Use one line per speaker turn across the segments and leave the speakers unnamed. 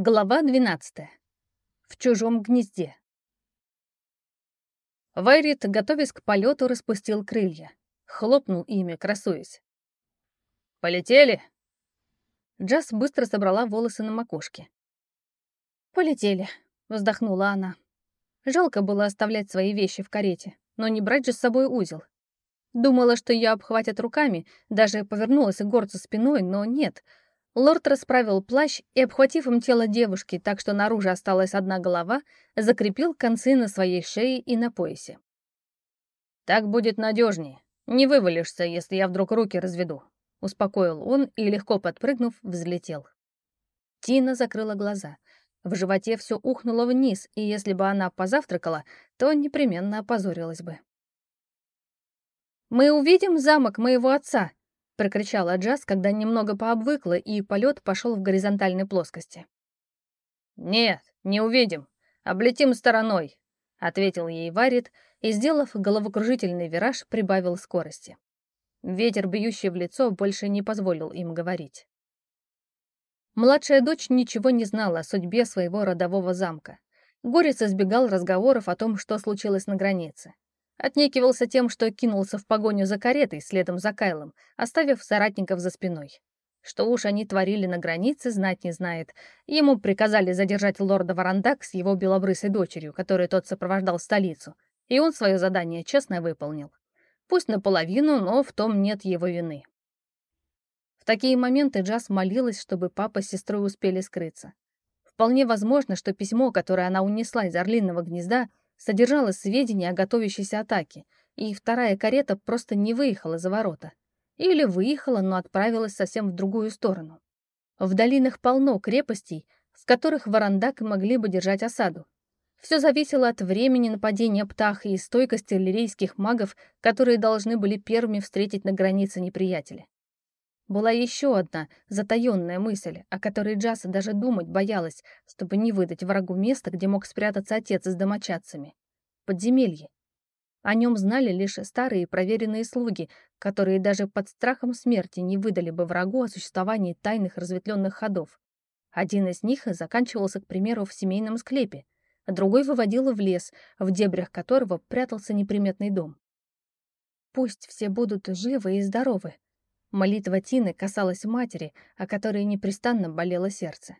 Глава 12. В чужом гнезде. Вайрит, готовясь к полету, распустил крылья. Хлопнул ими, красуясь. «Полетели?» Джаз быстро собрала волосы на макушке. «Полетели», — вздохнула она. Жалко было оставлять свои вещи в карете, но не брать же с собой узел. Думала, что ее обхватят руками, даже повернулась к горцу спиной, но нет — Лорд расправил плащ и, обхватив им тело девушки так, что наружу осталась одна голова, закрепил концы на своей шее и на поясе. «Так будет надежнее. Не вывалишься, если я вдруг руки разведу», — успокоил он и, легко подпрыгнув, взлетел. Тина закрыла глаза. В животе все ухнуло вниз, и если бы она позавтракала, то непременно опозорилась бы. «Мы увидим замок моего отца», прокричала Джаз, когда немного пообвыкла, и полет пошел в горизонтальной плоскости. «Нет, не увидим. Облетим стороной», — ответил ей Варит и, сделав головокружительный вираж, прибавил скорости. Ветер, бьющий в лицо, больше не позволил им говорить. Младшая дочь ничего не знала о судьбе своего родового замка. Горец избегал разговоров о том, что случилось на границе. Отнекивался тем, что кинулся в погоню за каретой следом за Кайлом, оставив соратников за спиной. Что уж они творили на границе, знать не знает. Ему приказали задержать лорда Варандак с его белобрысой дочерью, которую тот сопровождал в столицу, и он свое задание честно выполнил. Пусть наполовину, но в том нет его вины. В такие моменты Джаз молилась, чтобы папа с сестрой успели скрыться. Вполне возможно, что письмо, которое она унесла из орлиного гнезда, содержала сведения о готовящейся атаке, и вторая карета просто не выехала за ворота. Или выехала, но отправилась совсем в другую сторону. В долинах полно крепостей, в которых варандак могли бы держать осаду. Все зависело от времени нападения птаха и стойкости лирейских магов, которые должны были первыми встретить на границе неприятеля. Была еще одна затаенная мысль, о которой Джаса даже думать боялась, чтобы не выдать врагу место, где мог спрятаться отец с домочадцами. Подземелье. О нем знали лишь старые проверенные слуги, которые даже под страхом смерти не выдали бы врагу о существовании тайных разветвленных ходов. Один из них заканчивался, к примеру, в семейном склепе, а другой выводил в лес, в дебрях которого прятался неприметный дом. «Пусть все будут живы и здоровы», Молитва Тины касалась матери, о которой непрестанно болело сердце.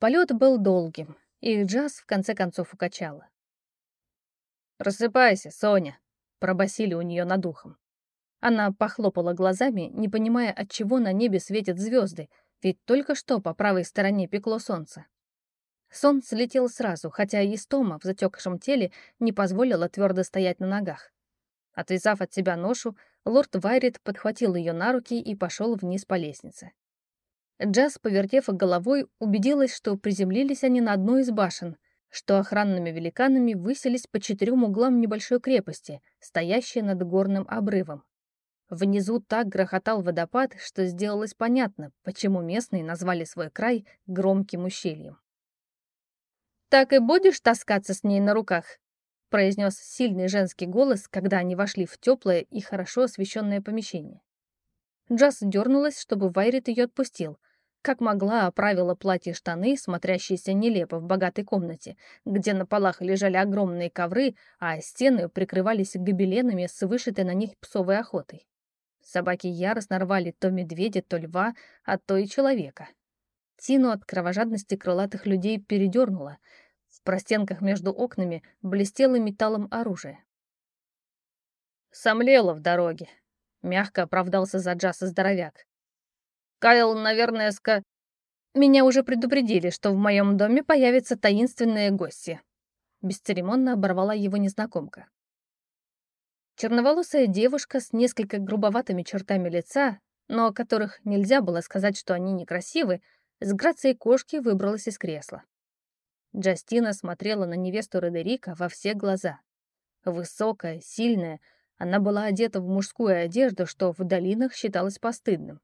Полет был долгим, и Джаз в конце концов укачала. «Просыпайся, Соня!» — пробасили у нее над ухом. Она похлопала глазами, не понимая, от чего на небе светят звезды, ведь только что по правой стороне пекло солнце. Сон слетел сразу, хотя истома в затекшем теле не позволила твердо стоять на ногах. Отвязав от себя ношу, лорд Вайрит подхватил ее на руки и пошел вниз по лестнице. Джаз, повертев головой, убедилась, что приземлились они на одной из башен, что охранными великанами выселись по четырем углам небольшой крепости, стоящей над горным обрывом. Внизу так грохотал водопад, что сделалось понятно, почему местные назвали свой край громким ущельем. «Так и будешь таскаться с ней на руках?» Произнес сильный женский голос, когда они вошли в теплое и хорошо освещенное помещение. Джаз дернулась, чтобы Вайрит ее отпустил. Как могла, оправила платье штаны, смотрящиеся нелепо в богатой комнате, где на полах лежали огромные ковры, а стены прикрывались гобеленами с вышитой на них псовой охотой. Собаки яростно рвали то медведя, то льва, а то и человека. Тину от кровожадности крылатых людей передернула — в простенках между окнами блестело металлом оружие. «Сомлела в дороге», — мягко оправдался за Джаса здоровяк. «Кайл, наверное, ска...» «Меня уже предупредили, что в моем доме появятся таинственные гости», — бесцеремонно оборвала его незнакомка. Черноволосая девушка с несколько грубоватыми чертами лица, но о которых нельзя было сказать, что они некрасивы, с грацией кошки выбралась из кресла. Джастина смотрела на невесту Родерика во все глаза. Высокая, сильная, она была одета в мужскую одежду, что в долинах считалось постыдным.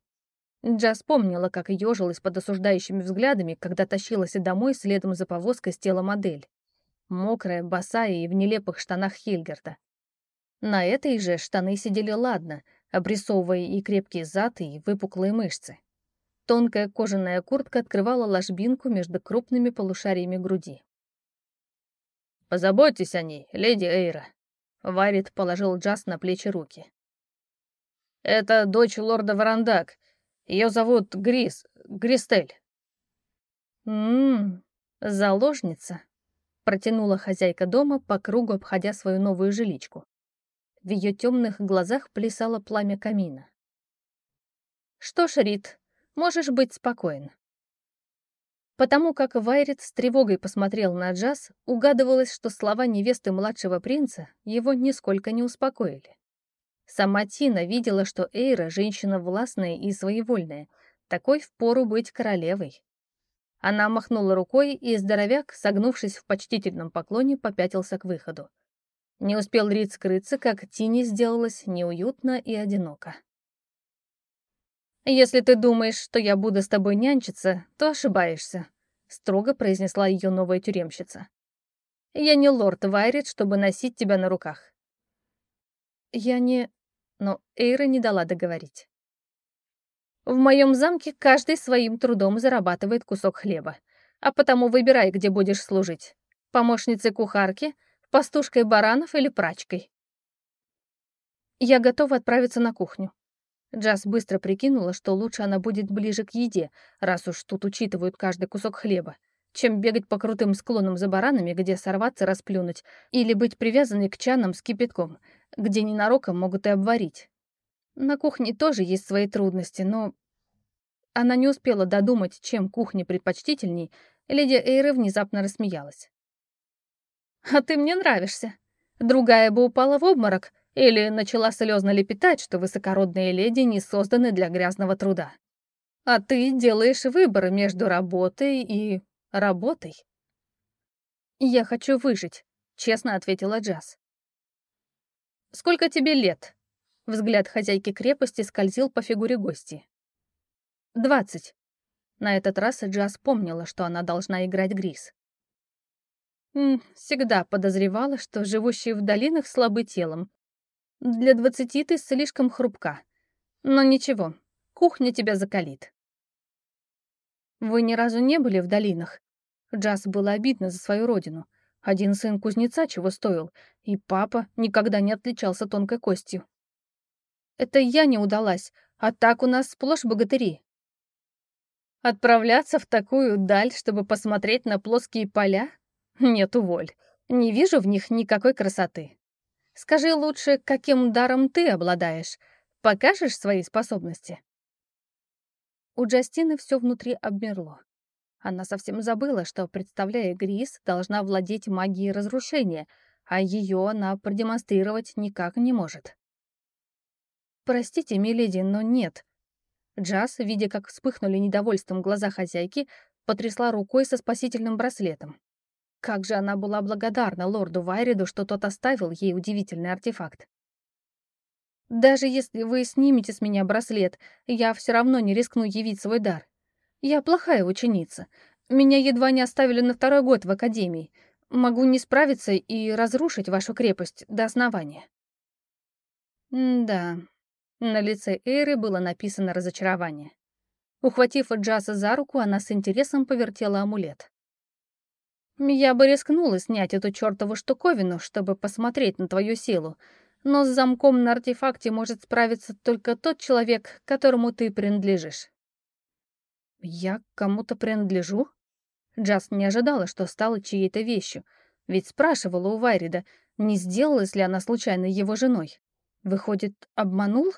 Джаз помнила, как ежилась под осуждающими взглядами, когда тащилась домой следом за повозкой с тела модель. Мокрая, босая и в нелепых штанах Хильгерта. На этой же штаны сидели ладно, обрисовывая и крепкие зад, и выпуклые мышцы. Тонкая кожаная куртка открывала ложбинку между крупными полушариями груди.
«Позаботьтесь о ней, леди Эйра», — Варит положил Джаз на плечи руки. «Это дочь лорда Варандак. Ее зовут Грис, Гристель».
«М-м, заложница», — протянула хозяйка дома по кругу, обходя свою новую жиличку. В ее темных глазах плясало пламя камина. «Что ж, Рит, можешь быть спокоен». Потому как Вайрит с тревогой посмотрел на Джаз, угадывалось, что слова невесты младшего принца его нисколько не успокоили. Сама Тина видела, что Эйра — женщина властная и своевольная, такой впору быть королевой. Она махнула рукой, и здоровяк, согнувшись в почтительном поклоне, попятился к выходу. Не успел Рид скрыться, как Тине сделалось неуютно и одиноко. «Если ты думаешь, что я буду с тобой нянчиться, то ошибаешься», — строго произнесла ее новая тюремщица. «Я не лорд Вайрит, чтобы носить тебя на руках». «Я не...» Но Эйра не дала договорить. «В моем замке каждый своим трудом зарабатывает кусок хлеба, а потому выбирай, где будешь служить. Помощницей кухарки, пастушкой баранов или прачкой». «Я готова отправиться на кухню», Джаз быстро прикинула, что лучше она будет ближе к еде, раз уж тут учитывают каждый кусок хлеба, чем бегать по крутым склонам за баранами, где сорваться, расплюнуть, или быть привязанной к чанам с кипятком, где ненароком могут и обварить. На кухне тоже есть свои трудности, но... Она не успела додумать, чем кухня предпочтительней, леди Эйры внезапно рассмеялась. «А ты мне нравишься. Другая бы упала в обморок, или начала слезно лепетать, что высокородные леди не созданы для грязного труда. А ты делаешь выбор между работой и... работой. «Я хочу выжить», — честно ответила Джаз. «Сколько тебе лет?» Взгляд хозяйки крепости скользил по фигуре гости. «Двадцать». На этот раз Джаз помнила, что она должна играть Грис. «Всегда подозревала, что живущие в долинах слабы телом, для двадцати ты слишком хрупка. Но ничего, кухня тебя закалит. Вы ни разу не были в долинах? Джаз было обидно за свою родину. Один сын кузнеца чего стоил, и папа никогда не отличался тонкой костью. Это я не удалась, а так у нас сплошь богатыри. Отправляться в такую даль, чтобы посмотреть на плоские поля? Нет, уволь. Не вижу в них никакой красоты. Скажи лучше, каким даром ты обладаешь? Покажешь свои способности?» У Джастины все внутри обмерло. Она совсем забыла, что, представляя Грис, должна владеть магией разрушения, а ее она продемонстрировать никак не может. «Простите, миледи, но нет». Джаз, видя, как вспыхнули недовольством глаза хозяйки, потрясла рукой со спасительным браслетом. Как же она была благодарна лорду Вайриду, что тот оставил ей удивительный артефакт. «Даже если вы снимете с меня браслет, я все равно не рискну явить свой дар. Я плохая ученица. Меня едва не оставили на второй год в академии. Могу не справиться и разрушить вашу крепость до основания». М да, на лице Эйры было написано разочарование. Ухватив Джаса за руку, она с интересом повертела амулет. Я бы рискнула снять эту чертову штуковину, чтобы посмотреть на твою силу, но с замком на артефакте может справиться только тот человек, которому ты принадлежишь. Я кому-то принадлежу? Джаст не ожидала, что стала чьей-то вещью, ведь спрашивала у Вайрида, не сделалась ли она случайно его женой. Выходит, обманул?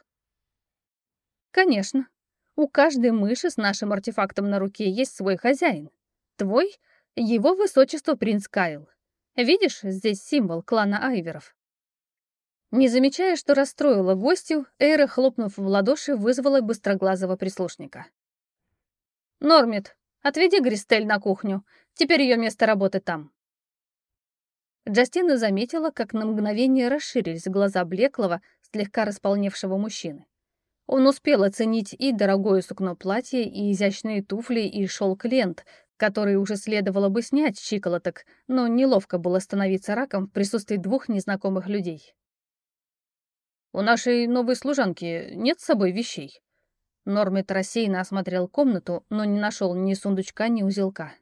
Конечно. У каждой мыши с нашим артефактом на руке есть свой хозяин. Твой — его высочество принц Кайл. Видишь, здесь символ клана Айверов. Не замечая, что расстроила гостю, Эйра, хлопнув в ладоши, вызвала быстроглазого прислушника. «Нормит, отведи Гристель на кухню. Теперь ее место работы там». Джастина заметила, как на мгновение расширились глаза блеклого, слегка располневшего мужчины. Он успел оценить и дорогое сукно платье, и изящные туфли, и шелк лент, который уже следовало бы снять с щиколоток, но неловко было становиться раком в присутствии двух незнакомых людей.
«У нашей новой служанки нет с собой вещей?»
Нормит рассеянно осмотрел комнату, но не нашел ни сундучка, ни узелка.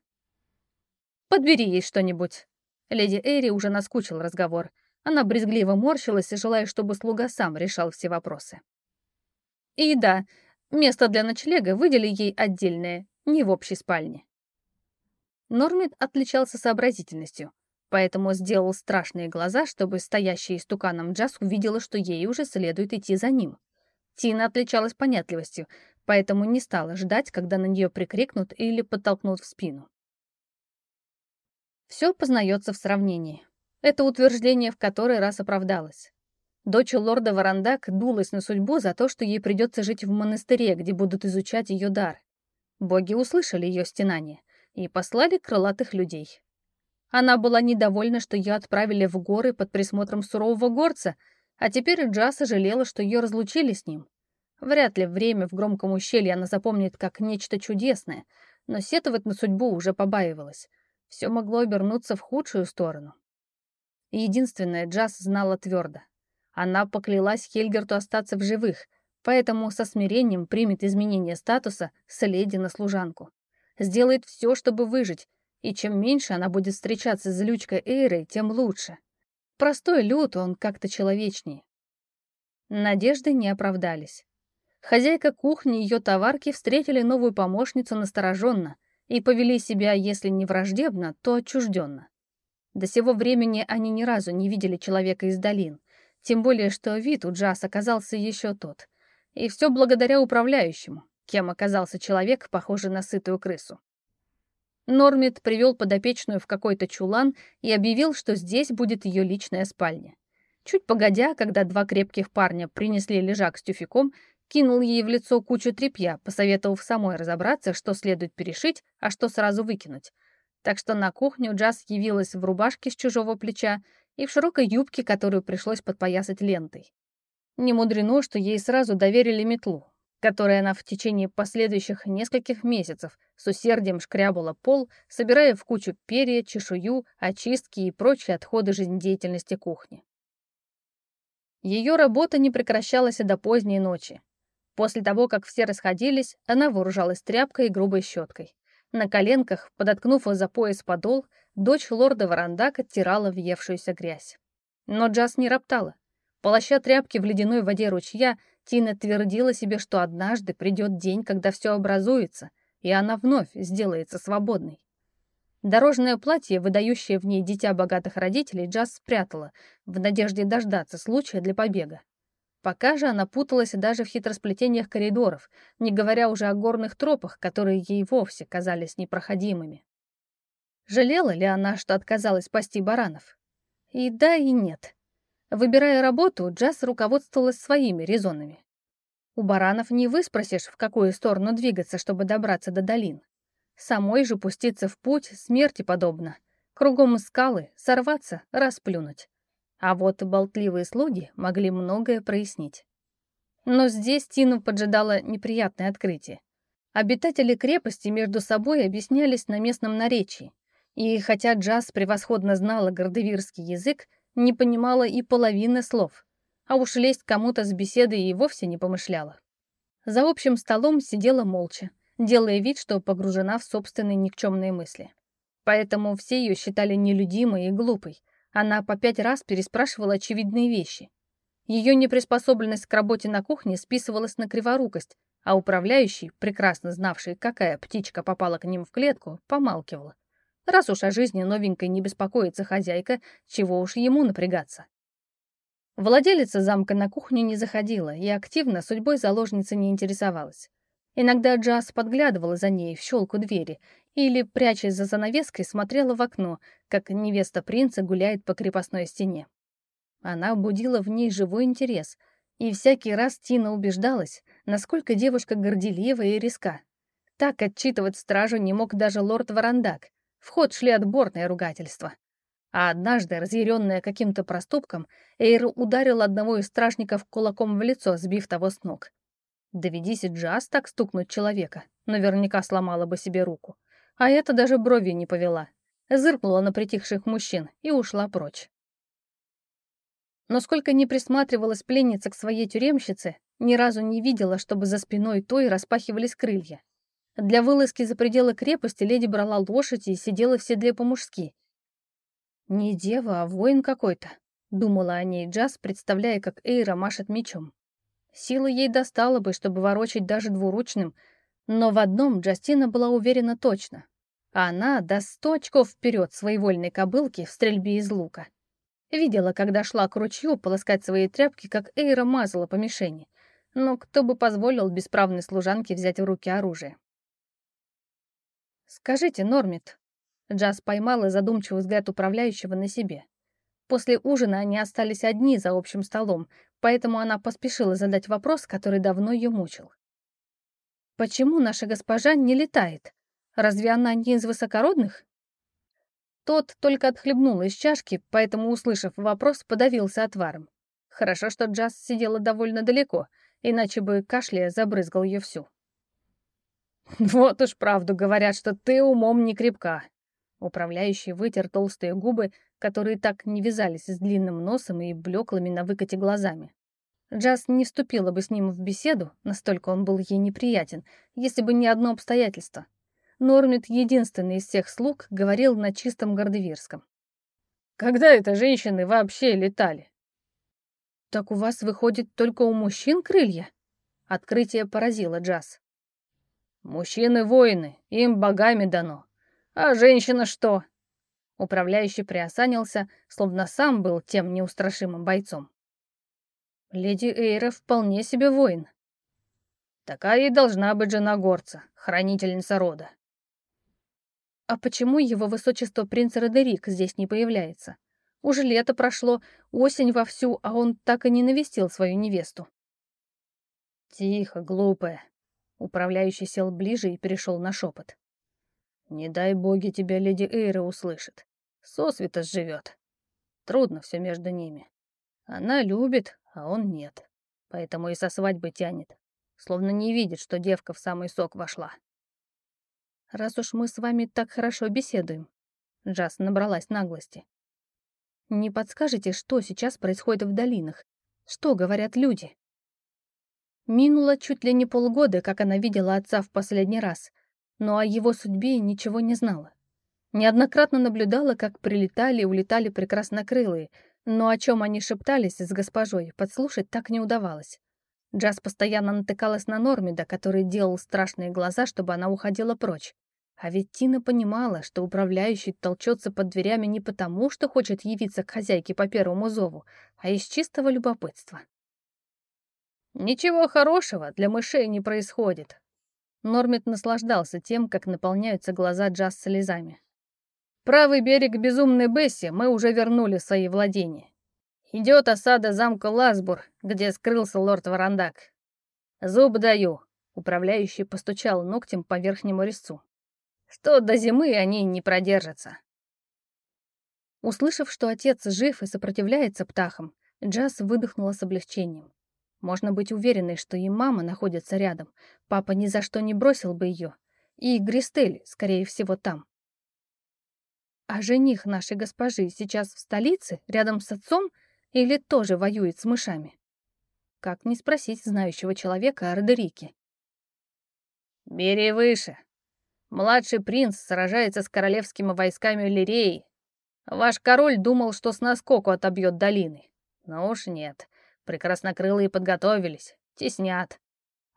«Подбери ей что-нибудь». Леди Эри уже наскучил разговор. Она брезгливо морщилась, желая, чтобы слуга сам решал все вопросы. «И да, место для ночлега выдели ей отдельное, не в общей спальне». Нормит отличался сообразительностью, поэтому сделал страшные глаза, чтобы стоящая истуканом Джаз увидела, что ей уже следует идти за ним. Тина отличалась понятливостью, поэтому не стала ждать, когда на нее прикрикнут или подтолкнут в спину. Все познается в сравнении. Это утверждение в который раз оправдалось. Дочь лорда Варандак дулась на судьбу за то, что ей придется жить в монастыре, где будут изучать ее дар. Боги услышали ее стенание и послали крылатых людей. Она была недовольна, что ее отправили в горы под присмотром сурового горца — а теперь Джаса жалела, что ее разлучили с ним. Вряд ли время в громком ущелье она запомнит как нечто чудесное, но сетовать на судьбу уже побаивалась. Все могло обернуться в худшую сторону. Единственное, Джаз знала твердо. Она поклялась Хельгерту остаться в живых, поэтому со смирением примет изменение статуса с леди на служанку. Сделает все, чтобы выжить, и чем меньше она будет встречаться с злючкой Эйрой, тем лучше. Простой люд, он как-то человечнее. Надежды не оправдались. Хозяйка кухни и ее товарки встретили новую помощницу настороженно и повели себя, если не враждебно, то отчужденно. До сего времени они ни разу не видели человека из долин, тем более что вид у Джаз оказался еще тот. И все благодаря управляющему, кем оказался человек, похожий на сытую крысу. Нормит привел подопечную в какой-то чулан и объявил, что здесь будет ее личная спальня. Чуть погодя, когда два крепких парня принесли лежак с тюфяком, кинул ей в лицо кучу тряпья, посоветовав самой разобраться, что следует перешить, а что сразу выкинуть. Так что на кухню Джаз явилась в рубашке с чужого плеча и в широкой юбке, которую пришлось подпоясать лентой. Не мудрено, что ей сразу доверили метлу, которой она в течение последующих нескольких месяцев с усердием шкрябала пол, собирая в кучу перья, чешую, очистки и прочие отходы жизнедеятельности кухни. Ее работа не прекращалась до поздней ночи. После того, как все расходились, она вооружалась тряпкой и грубой щеткой. На коленках, подоткнув за пояс подол, дочь лорда Варандак оттирала въевшуюся грязь. Но Джаз не роптала. Полоща тряпки в ледяной воде ручья, Тина твердила себе, что однажды придет день, когда все образуется, и она вновь сделается свободной. Дорожное платье, выдающее в ней дитя богатых родителей, Джаз спрятала, в надежде дождаться случая для побега. Пока же она путалась даже в хитросплетениях коридоров, не говоря уже о горных тропах, которые ей вовсе казались непроходимыми. Жалела ли она, что отказалась пасти баранов? И да, и нет. Выбирая работу, Джаз руководствовалась своими резонами. У баранов не выспросишь, в какую сторону двигаться, чтобы добраться до долин. Самой же пуститься в путь смерти подобно. Кругом скалы, сорваться, расплюнуть. А вот болтливые слуги могли многое прояснить. Но здесь Тину поджидало неприятное открытие. Обитатели крепости между собой объяснялись на местном наречии. И хотя Джаз превосходно знала гордевирский язык, не понимала и половины слов, а уж лезть кому-то с беседой и вовсе не помышляла. За общим столом сидела молча, делая вид, что погружена в собственные никчемные мысли. Поэтому все ее считали нелюдимой и глупой. Она по пять раз переспрашивала очевидные вещи. Ее неприспособленность к работе на кухне списывалась на криворукость, а управляющий, прекрасно знавший, какая птичка попала к ним в клетку, помалкивал. Раз уж о жизни новенькой не беспокоится хозяйка, чего уж ему напрягаться. Владелица замка на кухню не заходила и активно судьбой заложницы не интересовалась. Иногда Джаз подглядывала за ней в щелку двери или, прячась за занавеской, смотрела в окно, как невеста принца гуляет по крепостной стене. Она будила в ней живой интерес, и всякий раз Тина убеждалась, насколько девушка горделива и риска. Так отчитывать стражу не мог даже лорд Варандак, в ход шли отборные ругательства. А однажды, разъяренная каким-то проступком, Эйр ударил одного из стражников кулаком в лицо, сбив того с ног. Доведись Джаз так стукнуть человека, наверняка сломала бы себе руку. А это даже брови не повела. Зыркнула на притихших мужчин и ушла прочь. Но сколько ни присматривалась пленница к своей тюремщице, Ни разу не видела, чтобы за спиной той распахивались крылья. Для вылазки за пределы крепости леди брала лошадь и сидела в седле по-мужски. Не дева, а воин какой-то, думала о ней Джаз, представляя, как Эйра машет мечом. Силы ей достало бы, чтобы ворочать даже двуручным, но в одном Джастина была уверена точно. Она даст сто очков вперед своевольной кобылке в стрельбе из лука. Видела, когда шла к ручью полоскать свои тряпки, как Эйра мазала по мишени. Но кто бы позволил бесправной служанке взять в руки оружие? «Скажите, Нормит...» Джаз поймала задумчивый взгляд управляющего на себе. После ужина они остались одни за общим столом, поэтому она поспешила задать вопрос, который давно ее мучил. «Почему наша госпожа не летает? Разве она не из высокородных?» Тот только отхлебнул из чашки, поэтому, услышав вопрос, подавился отваром. Хорошо, что Джаз сидела довольно далеко, иначе бы кашляя забрызгал ее всю. «Вот уж правду говорят, что ты умом не крепка». Управляющий вытер толстые губы, которые так не вязались с длинным носом и блеклыми на выкате глазами. Джаз не вступила бы с ним в беседу, настолько он был ей неприятен, если бы не одно обстоятельство. Нормит, единственный из всех слуг, говорил на чистом гордевирском. «Когда это женщины вообще летали?» «Так у вас, выходит, только у мужчин крылья?» Открытие поразило Джаз. Мужчины воины, им богами дано. А женщина что? Управляющий приосанился, словно сам был тем неустрашимым бойцом. Леди Эйра вполне себе воин. Такая и должна быть жена горца, хранительница рода. А почему его высочество принц Родерик здесь не появляется? Уже лето прошло, осень вовсю, а он так и не навестил свою невесту. Тихо, глупая, Управляющий сел ближе и перешел на шепот. «Не дай боги тебя леди Эйра услышит. Сосвета живет. Трудно все между ними. Она любит, а он нет. Поэтому и со свадьбы тянет. Словно не видит, что девка в самый сок вошла. Раз уж мы с вами так хорошо беседуем, Джаз набралась наглости. Не подскажете, что сейчас происходит в долинах? Что говорят люди? Минуло чуть ли не полгода, как она видела отца в последний раз, но о его судьбе ничего не знала. Неоднократно наблюдала, как прилетали и улетали прекраснокрылые, но о чем они шептались с госпожой, подслушать так не удавалось. Джаз постоянно натыкалась на Нормида, который делал страшные глаза, чтобы она уходила прочь. А ведь Тина понимала, что управляющий толчется под дверями не потому, что хочет явиться к хозяйке по первому зову, а из чистого любопытства. Ничего хорошего для мышей не происходит. Нормит наслаждался тем, как наполняются глаза Джаз слезами. Правый берег безумной Бесси мы уже вернули в свои владения. Идет осада замка Ласбур, где скрылся лорд Варандак. Зуб даю. Управляющий постучал ногтем по верхнему резцу. Что до зимы они не продержатся. Услышав, что отец жив и сопротивляется птахам, Джаз выдохнула с облегчением. Можно быть уверенной, что и мама находится рядом. Папа ни за что не бросил бы ее. И Гристель, скорее всего, там. А жених нашей госпожи сейчас в столице, рядом с отцом, или тоже воюет с мышами? Как не спросить знающего человека о Родерике? «Бери выше. Младший принц сражается с королевскими войсками Лиреи. Ваш король думал, что с наскоку отобьет долины. Но уж нет. Прекраснокрылые подготовились, теснят.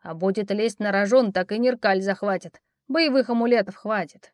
А будет лезть на рожон, так и Неркаль захватит. Боевых амулетов хватит.